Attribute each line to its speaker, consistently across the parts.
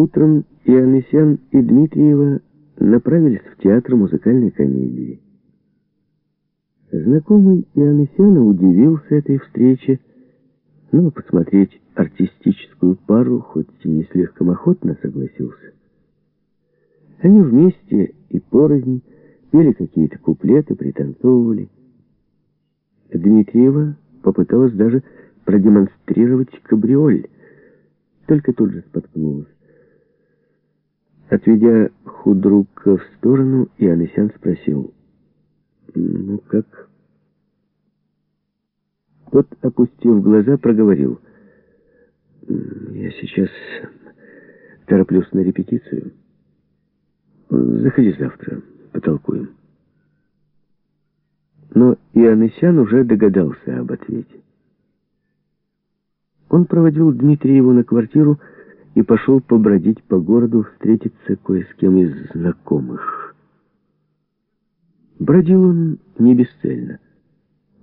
Speaker 1: Утром Ионысян и Дмитриева направились в театр музыкальной комедии. Знакомый Ионысяна удивился этой встрече, но посмотреть артистическую пару, хоть и не слишком охотно согласился. Они вместе и порознь пели какие-то куплеты, пританцовывали. Дмитриева попыталась даже продемонстрировать кабриоль, только тут же споткнулась. Отведя худрука в сторону, Иоаннесян спросил, «Ну как?» Тот, опустив глаза, проговорил, «Я сейчас тороплюсь на репетицию. Заходи завтра, потолкуем». Но Иоаннесян уже догадался об ответе. Он проводил Дмитриеву на квартиру и пошел побродить по городу, встретиться кое с кем из знакомых. Бродил он не бесцельно.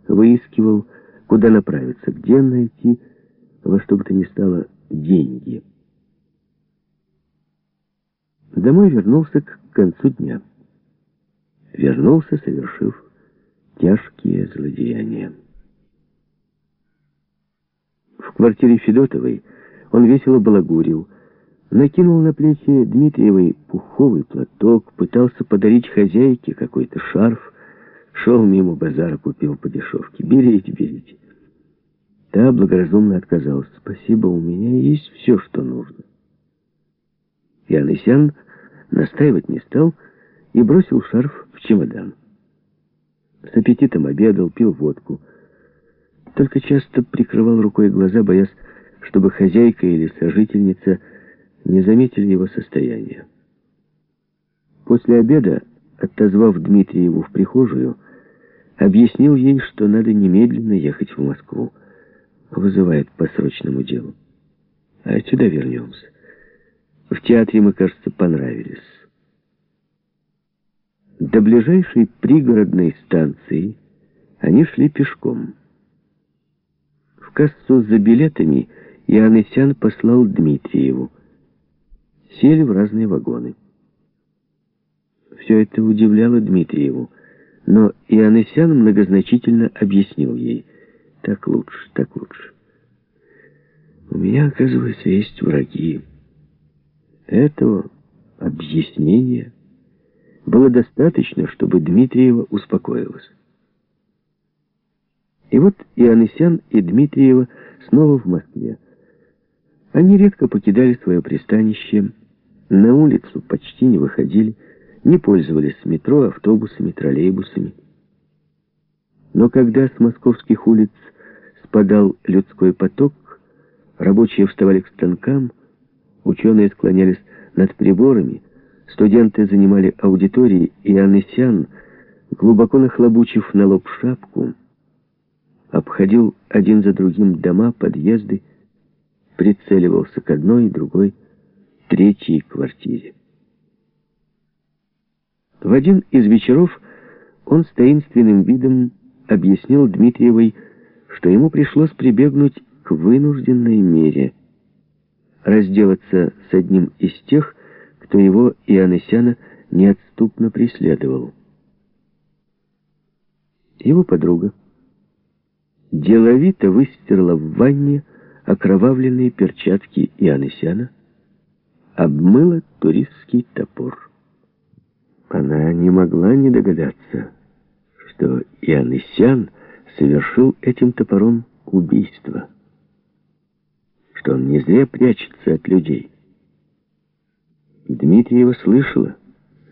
Speaker 1: Выискивал, куда направиться, где найти, во что бы то ни стало, деньги. Домой вернулся к концу дня. Вернулся, совершив тяжкие злодеяния. В квартире Федотовой он весело балагурил, накинул на плечи Дмитриевой пуховый платок, пытался подарить хозяйке какой-то шарф, шел мимо базара, купил по дешевке. «Берите, берите». Та благоразумно отказалась. «Спасибо, у меня есть все, что нужно». Янысян настаивать не стал и бросил шарф в чемодан. С аппетитом обедал, пил водку. Только часто прикрывал рукой глаза, боясь, чтобы хозяйка или сожительница не заметили его состояние. После обеда, отозвав Дмитриеву в прихожую, объяснил ей, что надо немедленно ехать в Москву. Вызывает по срочному делу. А сюда вернемся. В театре мы, кажется, понравились. До ближайшей пригородной станции они шли пешком. В кассу за билетами Иоаннесян послал Дмитриеву. Сели в разные вагоны. Все это удивляло Дмитриеву, но Иоаннесян многозначительно объяснил ей. Так лучше, так лучше. У меня, оказывается, есть враги. Этого объяснения было достаточно, чтобы Дмитриева успокоилась. И вот Иоаннесян и Дмитриева снова в Москве. Они редко покидали свое пристанище, на улицу почти не выходили, не пользовались метро, автобусами, троллейбусами. Но когда с московских улиц спадал людской поток, рабочие вставали к станкам, ученые склонялись над приборами, студенты занимали аудитории, и Аннесян, глубоко нахлобучив на лоб шапку, обходил один за другим дома, подъезды, прицеливался к одной, и другой, третьей квартире. В один из вечеров он с таинственным видом объяснил Дмитриевой, что ему пришлось прибегнуть к вынужденной мере разделаться с одним из тех, кто его Иоаннесяна неотступно преследовал. Его подруга деловито выстерла в ванне окровавленные перчатки Иоаннесяна, обмыла туристский топор. Она не могла не догадаться, что Иоаннесян совершил этим топором убийство, что он не зря прячется от людей. Дмитриева слышала,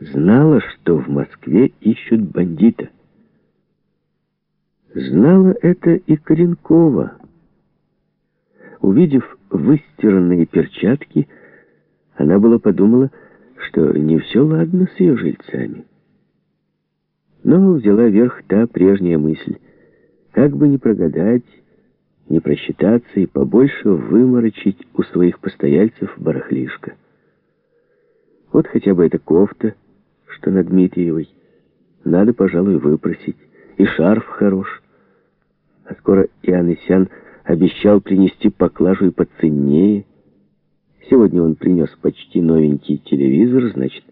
Speaker 1: знала, что в Москве ищут бандита. Знала это и Коренкова, Увидев выстиранные перчатки, она была подумала, что не все ладно с ее жильцами. Но взяла верх та прежняя мысль, как бы не прогадать, не просчитаться и побольше выморочить у своих постояльцев барахлишко. Вот хотя бы эта кофта, что на Дмитриевой, надо, пожалуй, выпросить, и шарф хорош. А скоро и Анысян обещал принести поклажу и поценнее. Сегодня он принес почти новенький телевизор, значит,